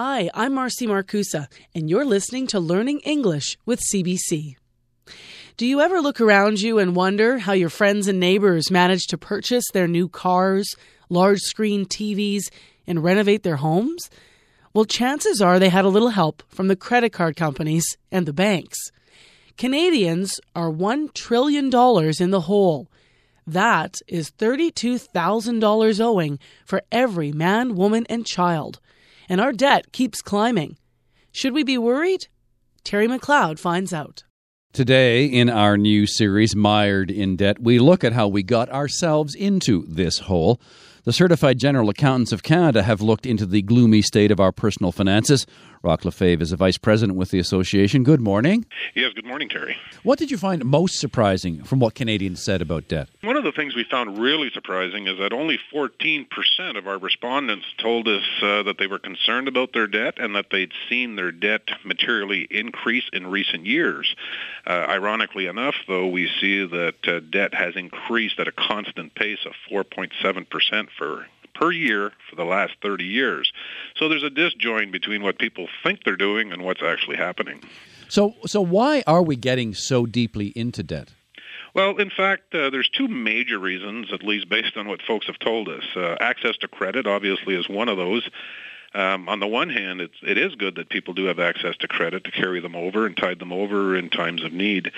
Hi, I'm Marcy Marcusa, and you're listening to Learning English with CBC. Do you ever look around you and wonder how your friends and neighbors manage to purchase their new cars, large screen TVs, and renovate their homes? Well, chances are they had a little help from the credit card companies and the banks. Canadians are $1 trillion in the hole. That is $32,000 owing for every man, woman, and child. And our debt keeps climbing. Should we be worried? Terry McLeod finds out. Today, in our new series, Mired in Debt, we look at how we got ourselves into this hole. The Certified General Accountants of Canada have looked into the gloomy state of our personal finances. Roch Lefebvre is a vice president with the association. Good morning. Yes, good morning, Terry. What did you find most surprising from what Canadians said about debt? One of the things we found really surprising is that only 14% of our respondents told us uh, that they were concerned about their debt and that they'd seen their debt materially increase in recent years. Uh, ironically enough, though, we see that uh, debt has increased at a constant pace of 4.7% for per year for the last 30 years. So there's a disjoint between what people think they're doing and what's actually happening. So, so why are we getting so deeply into debt? Well, in fact, uh, there's two major reasons, at least based on what folks have told us. Uh, access to credit, obviously, is one of those. Um, on the one hand, it's, it is good that people do have access to credit to carry them over and tide them over in times of need.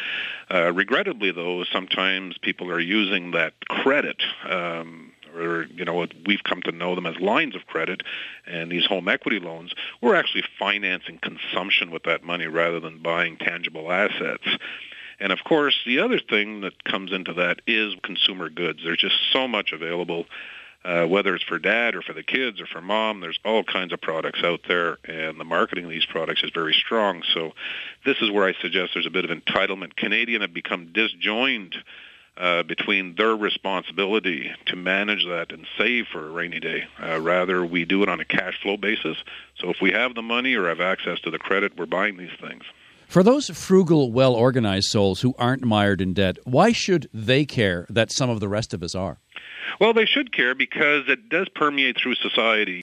Uh, regrettably, though, sometimes people are using that credit um, or you know we've come to know them as lines of credit and these home equity loans we're actually financing consumption with that money rather than buying tangible assets and of course the other thing that comes into that is consumer goods there's just so much available uh, whether it's for dad or for the kids or for mom, there's all kinds of products out there, and the marketing of these products is very strong. So, this is where I suggest there's a bit of entitlement. Canadian have become disjoined uh, between their responsibility to manage that and save for a rainy day. Uh, rather, we do it on a cash flow basis. So if we have the money or have access to the credit, we're buying these things. For those frugal, well organized souls who aren't mired in debt, why should they care that some of the rest of us are? Well, they should care because it does permeate through society.